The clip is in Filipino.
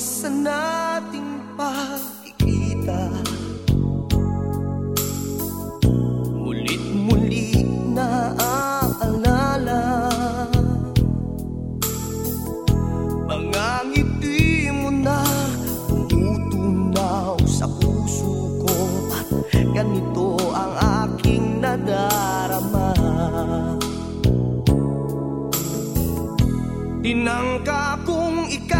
Ang minsan nating pagkikita Mulit-muli na aalala Mga ngiti mo na tumutunaw sa puso ko. At ganito ang aking nadarama. Tinangka kong ika'y hanap